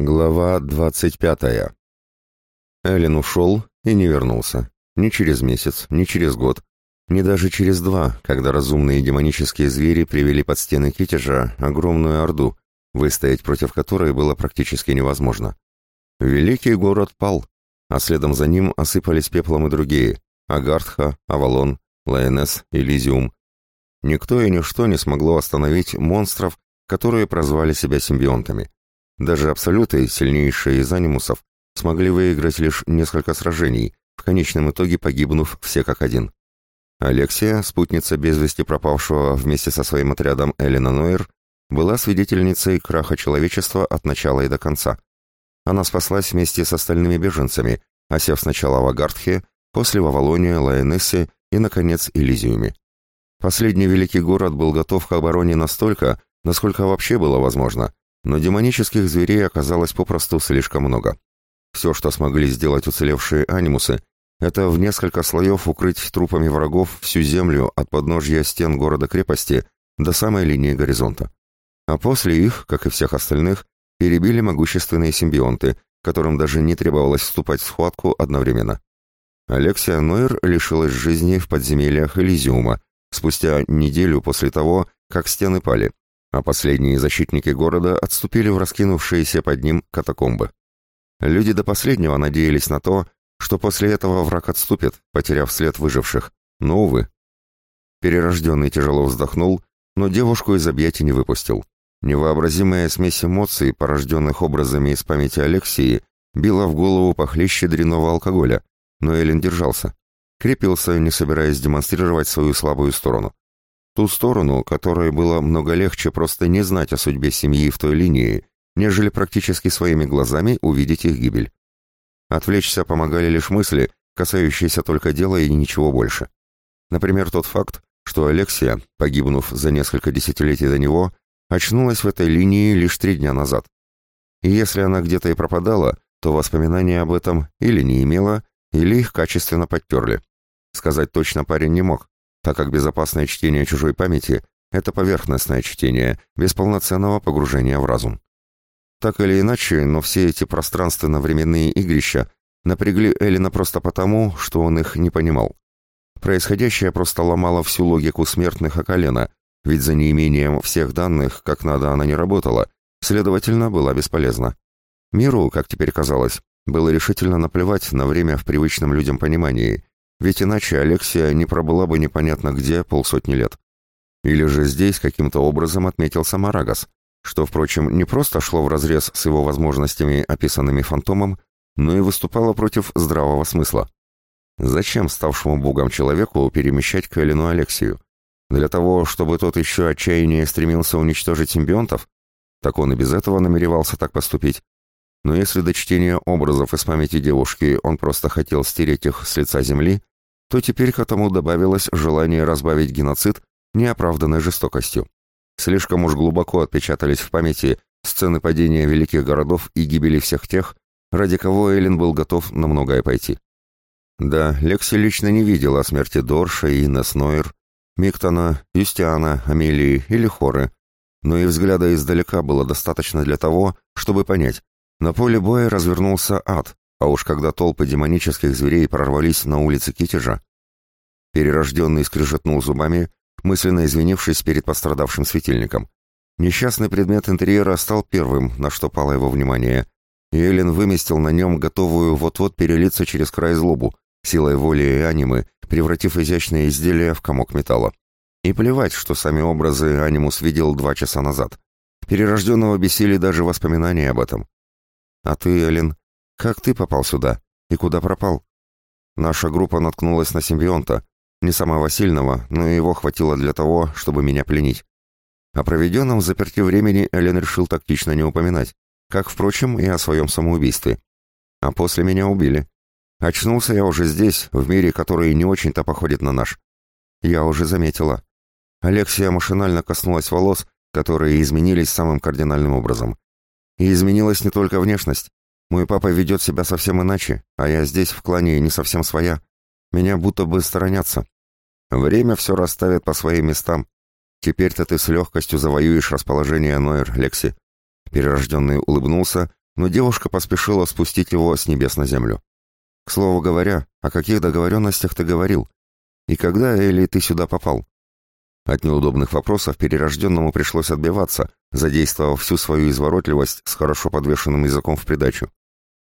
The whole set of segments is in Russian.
Глава двадцать пятая. Эллен ушел и не вернулся. Ни через месяц, ни через год, ни даже через два, когда разумные демонические звери привели под стены Китежа огромную орду, выстоять против которой было практически невозможно. Великий город пал, а следом за ним осыпались пеплом и другие — Агартха, Авалон, Лайонес, Элизиум. Никто и ничто не смогло остановить монстров, которые прозвали себя симбионтами. Даже абсолюты, сильнейшие из анимусов, смогли выиграть лишь несколько сражений, в конечном итоге погибнув все как один. Алексия, спутница без вести пропавшего вместе со своим отрядом Элина Нойер, была свидетельницей краха человечества от начала и до конца. Она спаслась вместе с остальными беженцами, осев сначала в Агартхе, после в Авалоне, Лайонессе и, наконец, Элизиуме. Последний великий город был готов к обороне настолько, насколько вообще было возможно, но демонических зверей оказалось попросту слишком много. Все, что смогли сделать уцелевшие анимусы, это в несколько слоев укрыть трупами врагов всю землю от подножья стен города-крепости до самой линии горизонта. А после их, как и всех остальных, перебили могущественные симбионты, которым даже не требовалось вступать в схватку одновременно. Алексия Нойер лишилась жизни в подземельях Элизиума спустя неделю после того, как стены пали, а последние защитники города отступили в раскинувшиеся под ним катакомбы. Люди до последнего надеялись на то, что после этого враг отступит, потеряв след выживших, но, увы. Перерожденный тяжело вздохнул, но девушку из объятий не выпустил. Невообразимая смесь эмоций, порожденных образами из памяти Алексии, била в голову похлеще дрянного алкоголя, но Эллен держался. Крепился, не собираясь демонстрировать свою слабую сторону. Ту сторону, которой было много легче просто не знать о судьбе семьи в той линии, нежели практически своими глазами увидеть их гибель. Отвлечься помогали лишь мысли, касающиеся только дела и ничего больше. Например, тот факт, что Алексия, погибнув за несколько десятилетий до него, очнулась в этой линии лишь три дня назад. И если она где-то и пропадала, то воспоминания об этом или не имела, или их качественно подтерли. Сказать точно парень не мог, так как безопасное чтение чужой памяти – это поверхностное чтение, без полноценного погружения в разум. Так или иначе, но все эти пространственно-временные игрища напрягли Эллина просто потому, что он их не понимал. Происходящее просто ломало всю логику смертных о колено, ведь за неимением всех данных, как надо, она не работала, следовательно, была бесполезна. Миру, как теперь казалось, было решительно наплевать на время в привычном людям понимании, ведь иначе Алексия не пробыла бы непонятно где полсотни лет. Или же здесь каким-то образом отметился Марагас, что, впрочем, не просто шло вразрез с его возможностями, описанными фантомом, но и выступало против здравого смысла. Зачем ставшему богом человеку перемещать к Алексию? Для того, чтобы тот еще отчаяннее стремился уничтожить симбионтов? Так он и без этого намеревался так поступить. Но если до чтения образов из памяти девушки он просто хотел стереть их с лица земли, то теперь к этому добавилось желание разбавить геноцид неоправданной жестокостью. Слишком уж глубоко отпечатались в памяти сцены падения великих городов и гибели всех тех, ради кого Эллен был готов на многое пойти. Да, Лекси лично не видела смерти Дорша и Иннес Нойер, Миктона, Юстиана, Амелии или Хоры, но и взгляда издалека было достаточно для того, чтобы понять, на поле боя развернулся ад, а уж когда толпы демонических зверей прорвались на улицы Китежа, перерожденный скрежетнул зубами, мысленно извинившись перед пострадавшим светильником. Несчастный предмет интерьера стал первым, на что пало его внимание, и Эллен выместил на нем готовую вот-вот перелиться через край злобу, силой воли и анимы, превратив изящное изделие в комок металла. И плевать, что сами образы анимус видел два часа назад. Перерожденного бесили даже воспоминания об этом. «А ты, Эллен, как ты попал сюда? И куда пропал?» Наша группа наткнулась на симбионта, не самого сильного, но его хватило для того, чтобы меня пленить. О проведенном в заперти времени Эллен решил тактично не упоминать, как, впрочем, и о своем самоубийстве. А после меня убили. Очнулся я уже здесь, в мире, который не очень-то походит на наш. Я уже заметила. Алексия машинально коснулась волос, которые изменились самым кардинальным образом. И изменилась не только внешность. Мой папа ведет себя совсем иначе, а я здесь, в клане, не совсем своя. Меня будто бы сторонятся. Время все расставит по своим местам. Теперь-то ты с легкостью завоюешь расположение Нойер, Лекси. Перерожденный улыбнулся, но девушка поспешила спустить его с небес на землю. «К слову говоря, о каких договоренностях ты говорил? И когда, Эли, ты сюда попал?» От неудобных вопросов перерожденному пришлось отбиваться, задействовав всю свою изворотливость с хорошо подвешенным языком в придачу.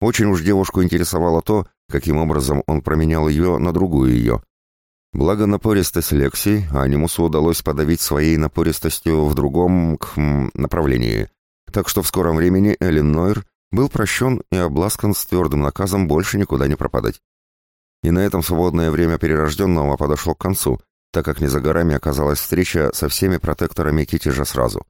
Очень уж девушку интересовало то, каким образом он променял ее на другую ее. Благо напористость Лекси Анимусу удалось подавить своей напористостью в другом кхм, направлении, так что в скором времени Эллен Нойр был прощен и обласкан с твердым наказом больше никуда не пропадать. И на этом свободное время перерожденного подошло к концу, так как не за горами оказалась встреча со всеми протекторами Китежа сразу.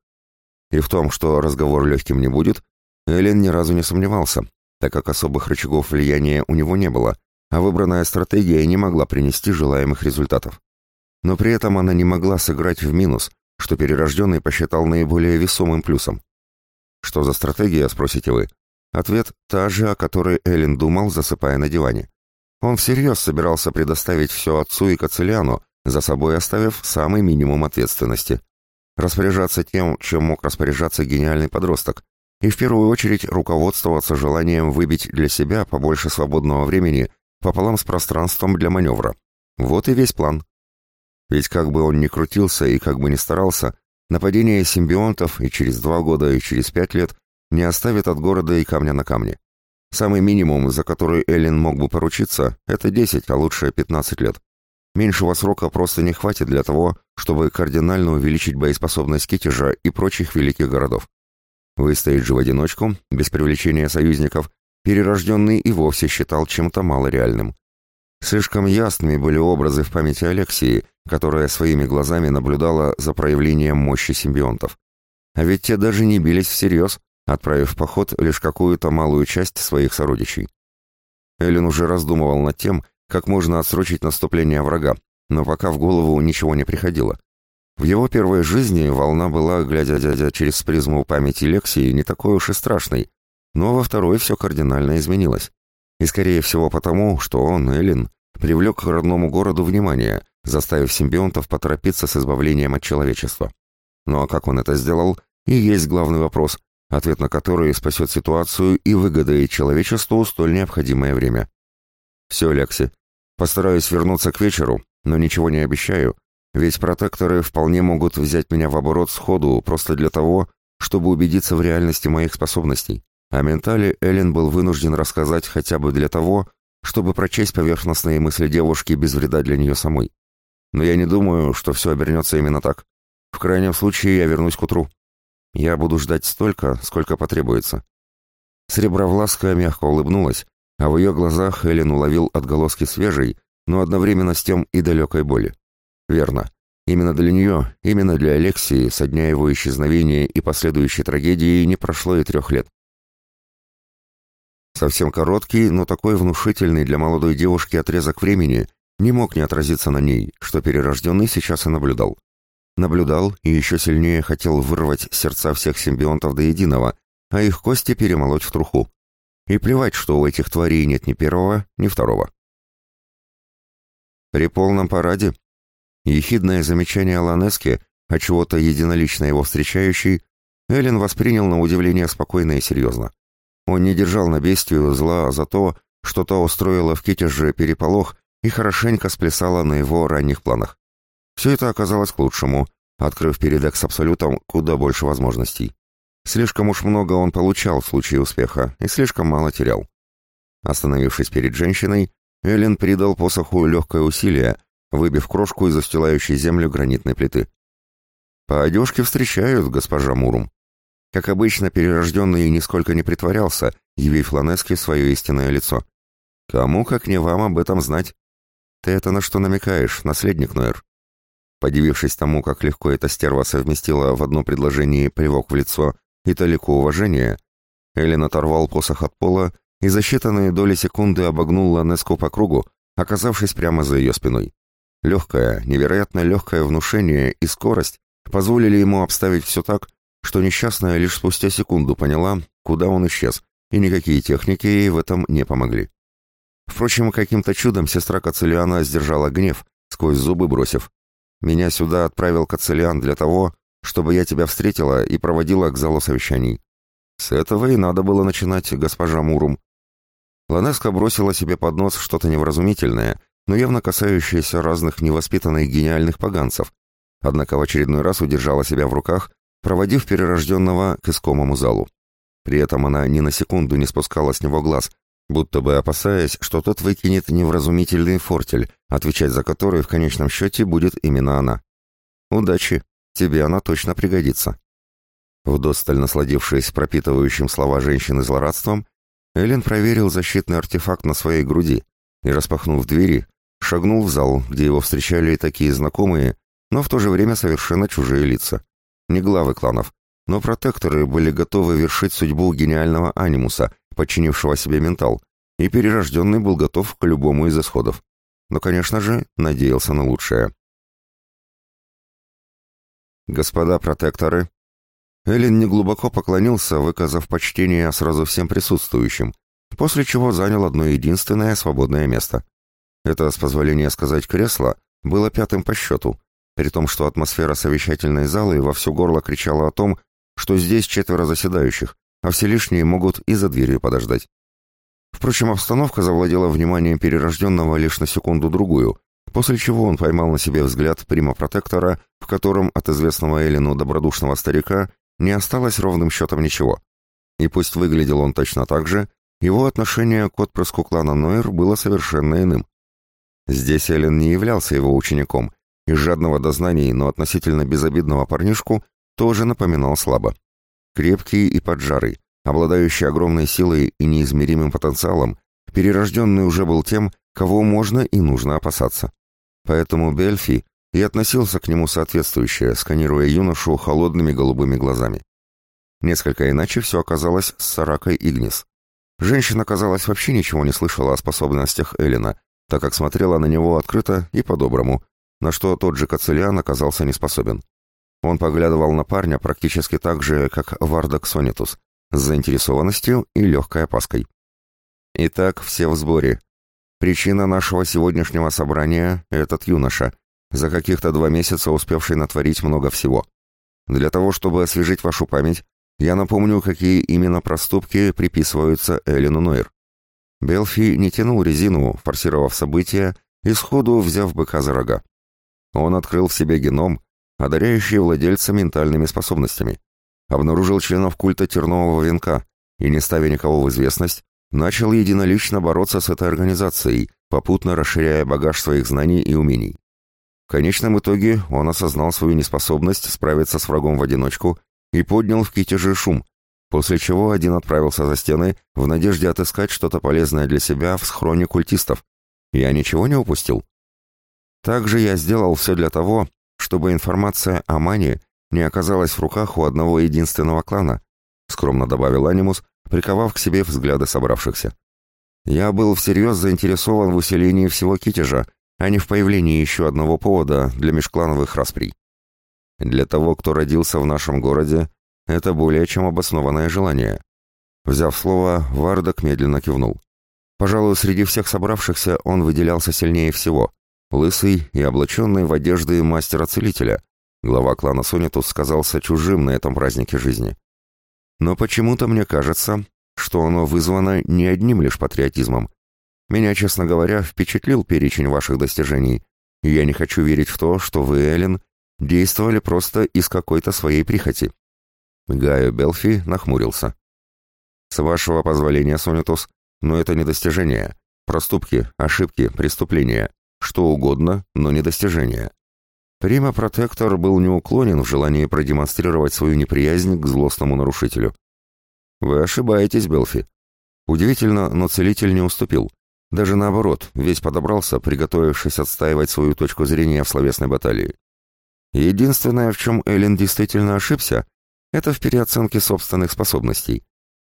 И в том, что разговор легким не будет, Эллен ни разу не сомневался, так как особых рычагов влияния у него не было, а выбранная стратегия не могла принести желаемых результатов. Но при этом она не могла сыграть в минус, что перерожденный посчитал наиболее весомым плюсом. Что за стратегия, спросите вы? Ответ – та же, о которой Эллен думал, засыпая на диване. Он всерьез собирался предоставить все отцу и Кацелиану, за собой оставив самый минимум ответственности. Распоряжаться тем, чем мог распоряжаться гениальный подросток, и в первую очередь руководствоваться желанием выбить для себя побольше свободного времени пополам с пространством для маневра. Вот и весь план. Ведь как бы он ни крутился и как бы ни старался, нападение симбионтов и через два года, и через пять лет не оставит от города и камня на камне. Самый минимум, за который Эллен мог бы поручиться, это 10, а лучше 15 лет. Меньшего срока просто не хватит для того, чтобы кардинально увеличить боеспособность Китежа и прочих великих городов. Выстоять же в одиночку, без привлечения союзников, перерожденный и вовсе считал чем-то малореальным. Слишком ясными были образы в памяти Алексии, которая своими глазами наблюдала за проявлением мощи симбионтов. А ведь те даже не бились всерьез, отправив в поход лишь какую-то малую часть своих сородичей. Эллен уже раздумывал над тем, как можно отсрочить наступление врага, но пока в голову ничего не приходило. В его первой жизни волна была, глядя дядя через призму памяти Лексии, не такой уж и страшной, но во второй все кардинально изменилось. И скорее всего потому, что он, Эллин, привлек к родному городу внимание, заставив симбионтов поторопиться с избавлением от человечества. Ну а как он это сделал, и есть главный вопрос, ответ на который спасет ситуацию и выгодает человечеству столь необходимое время. Все, Лекси, Постараюсь вернуться к вечеру, но ничего не обещаю, ведь протекторы вполне могут взять меня в оборот сходу просто для того, чтобы убедиться в реальности моих способностей. О ментале Эллен был вынужден рассказать хотя бы для того, чтобы прочесть поверхностные мысли девушки без вреда для нее самой. Но я не думаю, что все обернется именно так. В крайнем случае я вернусь к утру. Я буду ждать столько, сколько потребуется. Сребровласка мягко улыбнулась, а в ее глазах Эллен уловил отголоски свежей, но одновременно с тем и далекой боли. Верно. Именно для нее, именно для Алексии со дня его исчезновения и последующей трагедии не прошло и трех лет. Совсем короткий, но такой внушительный для молодой девушки отрезок времени не мог не отразиться на ней, что перерожденный сейчас и наблюдал. Наблюдал и еще сильнее хотел вырвать сердца всех симбионтов до единого, а их кости перемолоть в труху. И плевать, что у этих тварей нет ни первого, ни второго. При полном параде ехидное замечание Ланески, а чего-то единолично его встречающий, Эллен воспринял на удивление спокойно и серьезно. Он не держал на бестию зла за то, что то устроило в Китеже переполох и хорошенько сплясало на его ранних планах. Все это оказалось к лучшему, открыв перед Экс-Абсолютом куда больше возможностей. Слишком уж много он получал в случае успеха и слишком мало терял. Остановившись перед женщиной, Эллен придал посоху легкое усилие, выбив крошку из застилающей землю гранитной плиты. «По одежке встречают, госпожа Мурум». Как обычно, перерожденный нисколько не притворялся, явив Ланеске свое истинное лицо. «Кому, как не вам, об этом знать?» «Ты это на что намекаешь, наследник Нойер?» Подивившись тому, как легко эта стерва совместила в одно предложение плевок в лицо и толику уважения, Эллен оторвал посох от пола и за считанные доли секунды обогнул Ланеску по кругу, оказавшись прямо за ее спиной. Легкое, невероятно легкое внушение и скорость позволили ему обставить все так, что несчастная лишь спустя секунду поняла, куда он исчез, и никакие техники ей в этом не помогли. Впрочем, каким-то чудом сестра Кацелиана сдержала гнев, сквозь зубы бросив. «Меня сюда отправил Кацелиан для того, чтобы я тебя встретила и проводила к залу совещаний. С этого и надо было начинать, госпожа Мурум. Ланеска бросила себе под нос что-то невразумительное, но явно касающееся разных невоспитанных гениальных поганцев, однако в очередной раз удержала себя в руках, проводив перерожденного к искомому залу. При этом она ни на секунду не спускала с него глаз, будто бы опасаясь, что тот выкинет невразумительный фортель, отвечать за который в конечном счете будет именно она. «Удачи! Тебе она точно пригодится!» Вдосталь насладившись пропитывающим слова женщины злорадством, Эллен проверил защитный артефакт на своей груди и, распахнув двери, шагнул в зал, где его встречали такие знакомые, но в то же время совершенно чужие лица. Не главы кланов, но протекторы были готовы вершить судьбу гениального анимуса, подчинившего себе ментал, и перерожденный был готов к любому из исходов. Но, конечно же, надеялся на лучшее. «Господа протекторы», Эллен неглубоко поклонился, выказав почтение сразу всем присутствующим, после чего занял одно единственное свободное место. Это, с позволения сказать, кресло было пятым по счету, при том, что атмосфера совещательной залы во все горло кричала о том, что здесь четверо заседающих, а все лишние могут и за дверью подождать. Впрочем, обстановка завладела вниманием перерожденного лишь на секунду-другую, после чего он поймал на себе взгляд прима-протектора, в котором от известного Эллину добродушного старика не осталось ровным счетом ничего. И пусть выглядел он точно так же, его отношение к отпрыску клана Нойер было совершенно иным. Здесь Эллен не являлся его учеником, и жадного до знаний, но относительно безобидного парнишку тоже напоминал слабо. Крепкий и поджарый, обладающий огромной силой и неизмеримым потенциалом, перерожденный уже был тем, кого можно и нужно опасаться. Поэтому Бельфи и относился к нему соответствующе, сканируя юношу холодными голубыми глазами. Несколько иначе все оказалось с Саракой Игнис. Женщина, казалось, вообще ничего не слышала о способностях Эллина, так как смотрела на него открыто и по-доброму, на что тот же Кацелиан оказался не способен. Он поглядывал на парня практически так же, как Вардак Сонитус, с заинтересованностью и легкой опаской. «Итак, все в сборе. Причина нашего сегодняшнего собрания — этот юноша, за каких-то два месяца успевший натворить много всего. Для того, чтобы освежить вашу память, я напомню, какие именно проступки приписываются Эллину Нойер. Белфи не тянул резину, форсировав события и сходу взяв быка за рога. Он открыл в себе геном, одаряющий владельца ментальными способностями, обнаружил членов культа тернового венка и, не ставя никого в известность, начал единолично бороться с этой организацией, попутно расширяя багаж своих знаний и умений. В конечном итоге он осознал свою неспособность справиться с врагом в одиночку и поднял в китеже шум, после чего один отправился за стены в надежде отыскать что-то полезное для себя в схроне культистов. Я ничего не упустил. Также я сделал все для того, чтобы информация о Мане не оказалась в руках у одного единственного клана, скромно добавил Анимус, приковав к себе взгляды собравшихся. Я был всерьез заинтересован в усилении всего китежа, а не в появлении еще одного повода для межклановых расприй. Для того, кто родился в нашем городе, это более чем обоснованное желание. Взяв слово, Вардак медленно кивнул. Пожалуй, среди всех собравшихся он выделялся сильнее всего. Лысый и облаченный в одежды мастера-целителя. Глава клана Сонитус сказался чужим на этом празднике жизни. Но почему-то мне кажется, что оно вызвано не одним лишь патриотизмом, меня, честно говоря, впечатлил перечень ваших достижений, я не хочу верить в то, что вы, Эллен, действовали просто из какой-то своей прихоти». Гайо Белфи нахмурился. «С вашего позволения, Сонитус, но это не достижение. Проступки, ошибки, преступления. Что угодно, но не достижения». Прима Протектор был неуклонен в желании продемонстрировать свою неприязнь к злостному нарушителю. «Вы ошибаетесь, Белфи. Удивительно, но целитель не уступил. Даже наоборот, весь подобрался, приготовившись отстаивать свою точку зрения в словесной баталии. Единственное, в чем Эллен действительно ошибся, это в переоценке собственных способностей.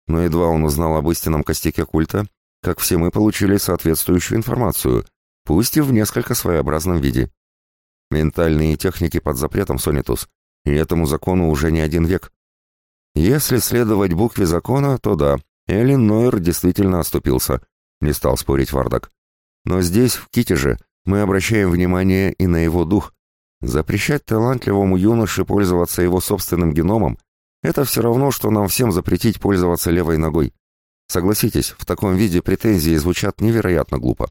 Но едва он узнал об истинном костяке культа, как все мы получили соответствующую информацию, пусть и в несколько своеобразном виде. Ментальные техники под запретом, Сонитус, и этому закону уже не один век. Если следовать букве закона, то да, Эллен Нойер действительно оступился – не стал спорить Вардак. Но здесь, в Китеже, мы обращаем внимание и на его дух. Запрещать талантливому юноше пользоваться его собственным геномом Это все равно, что нам всем запретить пользоваться левой ногой. Согласитесь, в таком виде претензии звучат невероятно глупо.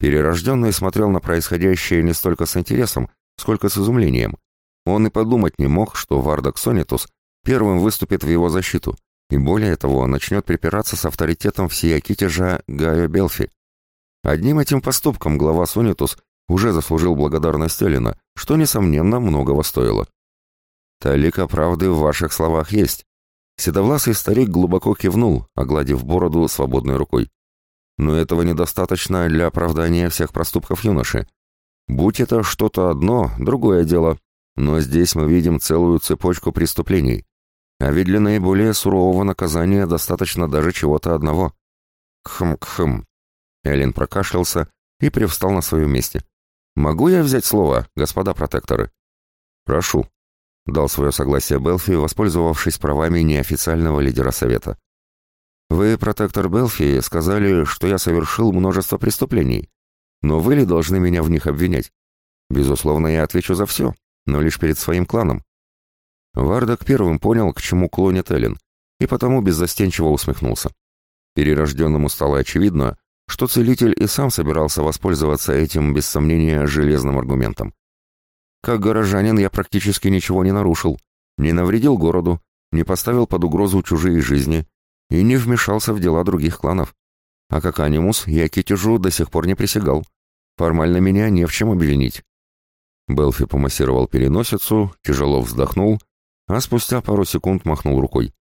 Перерожденный смотрел на происходящее не столько с интересом, сколько с изумлением. Он и подумать не мог, что Вардак Сонитус первым выступит в его защиту, и более того, начнет припираться с авторитетом всей Акитежа Гайо Белфи. Одним этим поступком глава Сонитус уже заслужил благодарность Эллина, что, несомненно, многого стоило. «Талика правды в ваших словах есть». Седовласый старик глубоко кивнул, огладив бороду свободной рукой. «Но этого недостаточно для оправдания всех проступков юноши. Будь это что-то одно, другое дело. Но здесь мы видим целую цепочку преступлений. А ведь для наиболее сурового наказания достаточно даже чего-то одного. Кхм-кхм. Эллен прокашлялся и привстал на своем месте. «Могу я взять слово, господа протекторы?» «Прошу», — дал свое согласие Белфи, воспользовавшись правами неофициального лидера Совета. «Вы, протектор Белфи, сказали, что я совершил множество преступлений. Но вы ли должны меня в них обвинять? Безусловно, я отвечу за все, но лишь перед своим кланом. Вардак первым понял, к чему клонит Эллен, и потому беззастенчиво усмехнулся. Перерожденному стало очевидно, что целитель и сам собирался воспользоваться этим, без сомнения, железным аргументом. Как горожанин я практически ничего не нарушил, не навредил городу, не поставил под угрозу чужие жизни и не вмешался в дела других кланов. А как анимус я китежу до сих пор не присягал. Формально меня не в чем обвинить. Белфи помассировал переносицу, тяжело вздохнул а спустя пару секунд махнул рукой.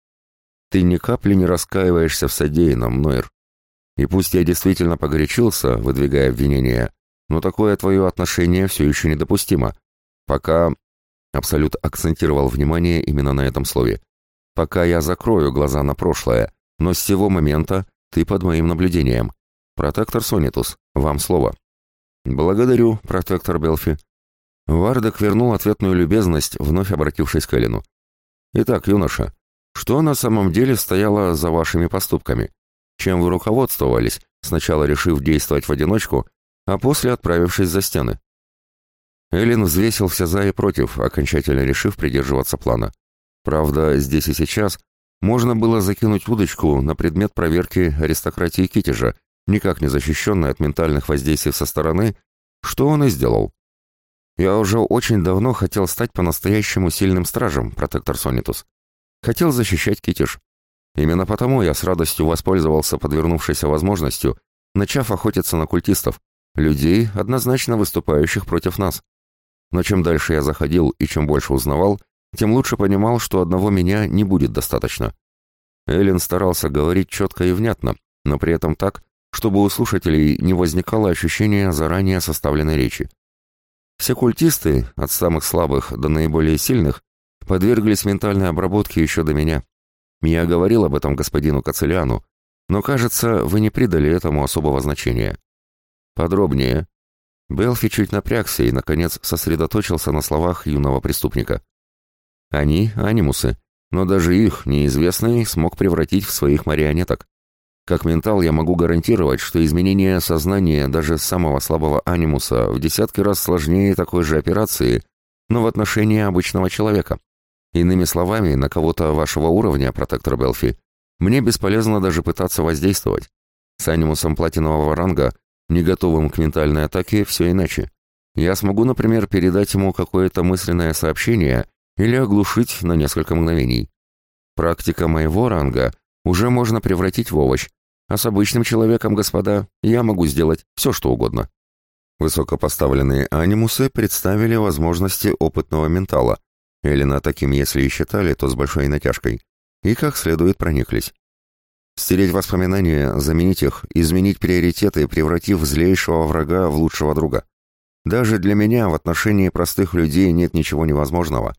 «Ты ни капли не раскаиваешься в содеянном, Нойер. И пусть я действительно погорячился, выдвигая обвинения, но такое твое отношение все еще недопустимо. Пока...» Абсолют акцентировал внимание именно на этом слове. «Пока я закрою глаза на прошлое, но с сего момента ты под моим наблюдением. Протектор Сонитус, вам слово». «Благодарю, протектор Белфи». Вардек вернул ответную любезность, вновь обратившись к Эллину. Итак, юноша, что на самом деле стояло за вашими поступками? Чем вы руководствовались, сначала решив действовать в одиночку, а после отправившись за стены? Эллен взвесил все за и против, окончательно решив придерживаться плана. Правда, здесь и сейчас можно было закинуть удочку на предмет проверки аристократии Китежа, никак не защищенной от ментальных воздействий со стороны, что он и сделал. Я уже очень давно хотел стать по-настоящему сильным стражем, протектор Сонитус. Хотел защищать Китиш. Именно потому я с радостью воспользовался подвернувшейся возможностью, начав охотиться на культистов, людей, однозначно выступающих против нас. Но чем дальше я заходил и чем больше узнавал, тем лучше понимал, что одного меня не будет достаточно. Эллен старался говорить четко и внятно, но при этом так, чтобы у слушателей не возникало ощущения заранее составленной речи. Все культисты, от самых слабых до наиболее сильных, подверглись ментальной обработке еще до меня. Я говорил об этом господину Кацелиану, но, кажется, вы не придали этому особого значения. Подробнее. Белфи чуть напрягся и, наконец, сосредоточился на словах юного преступника. Они — анимусы, но даже их неизвестный смог превратить в своих марионеток. Как ментал я могу гарантировать, что изменение сознания даже самого слабого анимуса в десятки раз сложнее такой же операции, но в отношении обычного человека. Иными словами, на кого-то вашего уровня, протектор Белфи, мне бесполезно даже пытаться воздействовать. С анимусом платинового ранга, не готовым к ментальной атаке, все иначе. Я смогу, например, передать ему какое-то мысленное сообщение или оглушить на несколько мгновений. Практика моего ранга уже можно превратить в овощ, а с обычным человеком, господа, я могу сделать все, что угодно. Высокопоставленные анимусы представили возможности опытного ментала. Эллина таким, если и считали, то с большой натяжкой. И как следует прониклись. Стереть воспоминания, заменить их, изменить приоритеты, превратив злейшего врага в лучшего друга. Даже для меня в отношении простых людей нет ничего невозможного.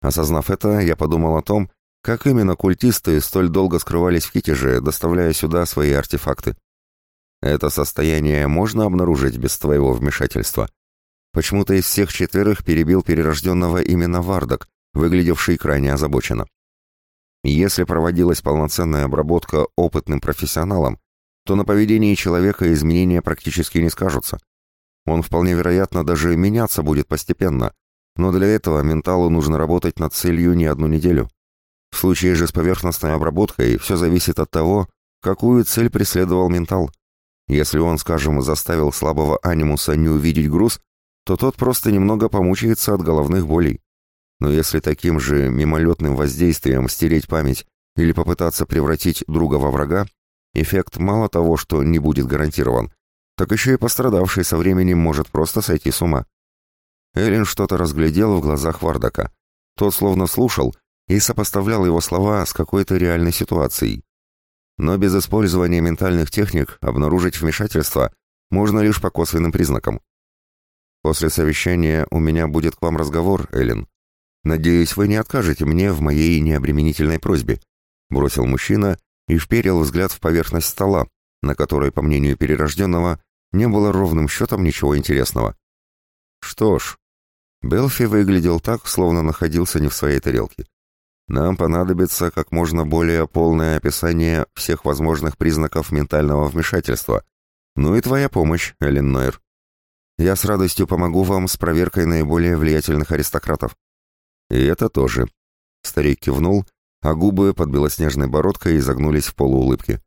Осознав это, я подумал о том, как именно культисты столь долго скрывались в Китеже, доставляя сюда свои артефакты? Это состояние можно обнаружить без твоего вмешательства. Почему-то из всех четверых перебил перерожденного именно Вардак, выглядевший крайне озабоченно. Если проводилась полноценная обработка опытным профессионалом, то на поведении человека изменения практически не скажутся. Он вполне вероятно даже меняться будет постепенно, но для этого менталу нужно работать над целью не одну неделю. В случае же с поверхностной обработкой все зависит от того, какую цель преследовал ментал. Если он, скажем, заставил слабого анимуса не увидеть груз, то тот просто немного помучается от головных болей. Но если таким же мимолетным воздействием стереть память или попытаться превратить друга во врага, эффект мало того, что не будет гарантирован, так еще и пострадавший со временем может просто сойти с ума. Эллен что-то разглядел в глазах Вардака. Тот словно слушал и сопоставлял его слова с какой-то реальной ситуацией. Но без использования ментальных техник обнаружить вмешательство можно лишь по косвенным признакам. После совещания у меня будет к вам разговор, Эллен. Надеюсь, вы не откажете мне в моей необременительной просьбе, бросил мужчина и вперил взгляд в поверхность стола, на которой, по мнению перерожденного, не было ровным счетом ничего интересного. Что ж, Белфи выглядел так, словно находился не в своей тарелке. Нам понадобится как можно более полное описание всех возможных признаков ментального вмешательства. Ну и твоя помощь, Эллен Нойер. Я с радостью помогу вам с проверкой наиболее влиятельных аристократов. И это тоже. Старик кивнул, а губы под белоснежной бородкой изогнулись в полуулыбке.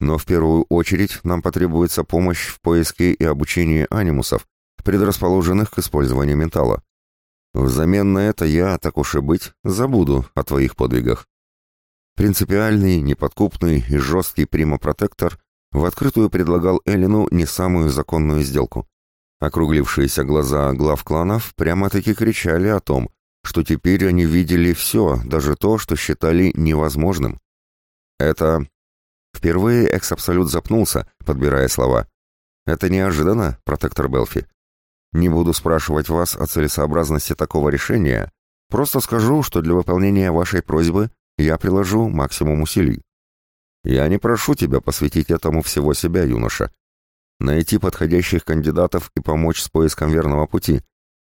Но в первую очередь нам потребуется помощь в поиске и обучении анимусов, предрасположенных к использованию ментала. Взамен на это я, так уж и быть, забуду о твоих подвигах. Принципиальный, неподкупный и жесткий примопротектор в открытую предлагал Эллину не самую законную сделку. Округлившиеся глаза глав кланов прямо-таки кричали о том, что теперь они видели все, даже то, что считали невозможным. Это... Впервые Экс-Абсолют запнулся, подбирая слова. «Это неожиданно, протектор Белфи. Не буду спрашивать вас о целесообразности такого решения, просто скажу, что для выполнения вашей просьбы я приложу максимум усилий. Я не прошу тебя посвятить этому всего себя, юноша. Найти подходящих кандидатов и помочь с поиском верного пути.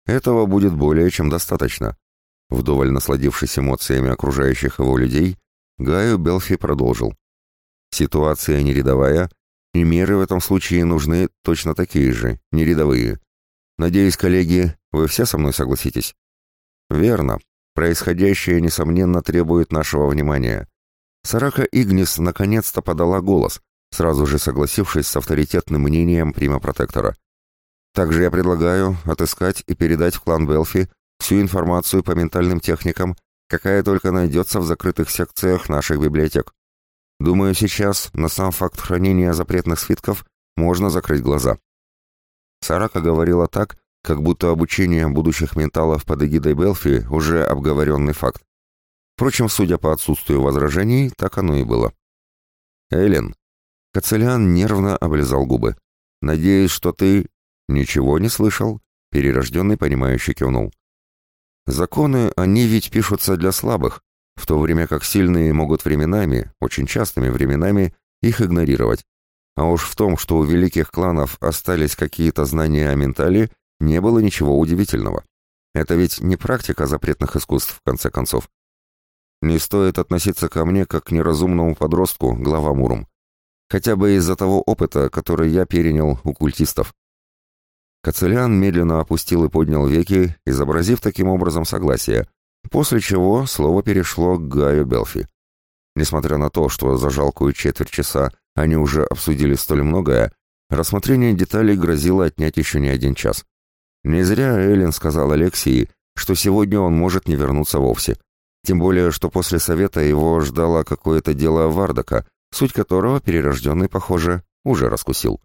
Этого будет более чем достаточно. Вдоволь насладившись эмоциями окружающих его людей, Гаю Белфи продолжил. Ситуация не рядовая, и меры в этом случае нужны точно такие же, не рядовые. Надеюсь, коллеги, вы все со мной согласитесь? Верно. Происходящее, несомненно, требует нашего внимания. Сарака Игнис наконец-то подала голос, сразу же согласившись с авторитетным мнением прима-протектора. Также я предлагаю отыскать и передать в клан Белфи всю информацию по ментальным техникам, какая только найдется в закрытых секциях наших библиотек. Думаю, сейчас на сам факт хранения запретных свитков можно закрыть глаза. Сарака говорила так, как будто обучение будущих менталов под эгидой Белфи уже обговоренный факт. Впрочем, судя по отсутствию возражений, так оно и было. «Эллен», Кацелиан нервно облизал губы. «Надеюсь, что ты...» «Ничего не слышал», — перерожденный, понимающий кивнул. «Законы, они ведь пишутся для слабых, в то время как сильные могут временами, очень частыми временами, их игнорировать. А уж в том, что у великих кланов остались какие-то знания о ментале, не было ничего удивительного. Это ведь не практика запретных искусств, в конце концов. Не стоит относиться ко мне как к неразумному подростку, глава Мурум. Хотя бы из-за того опыта, который я перенял у культистов. Кацелиан медленно опустил и поднял веки, изобразив таким образом согласие, после чего слово перешло к Гаю Белфи. Несмотря на то, что за жалкую четверть часа они уже обсудили столь многое, рассмотрение деталей грозило отнять еще не один час. Не зря Эллен сказал Алексии, что сегодня он может не вернуться вовсе. Тем более, что после совета его ждало какое-то дело Вардака, суть которого перерожденный, похоже, уже раскусил.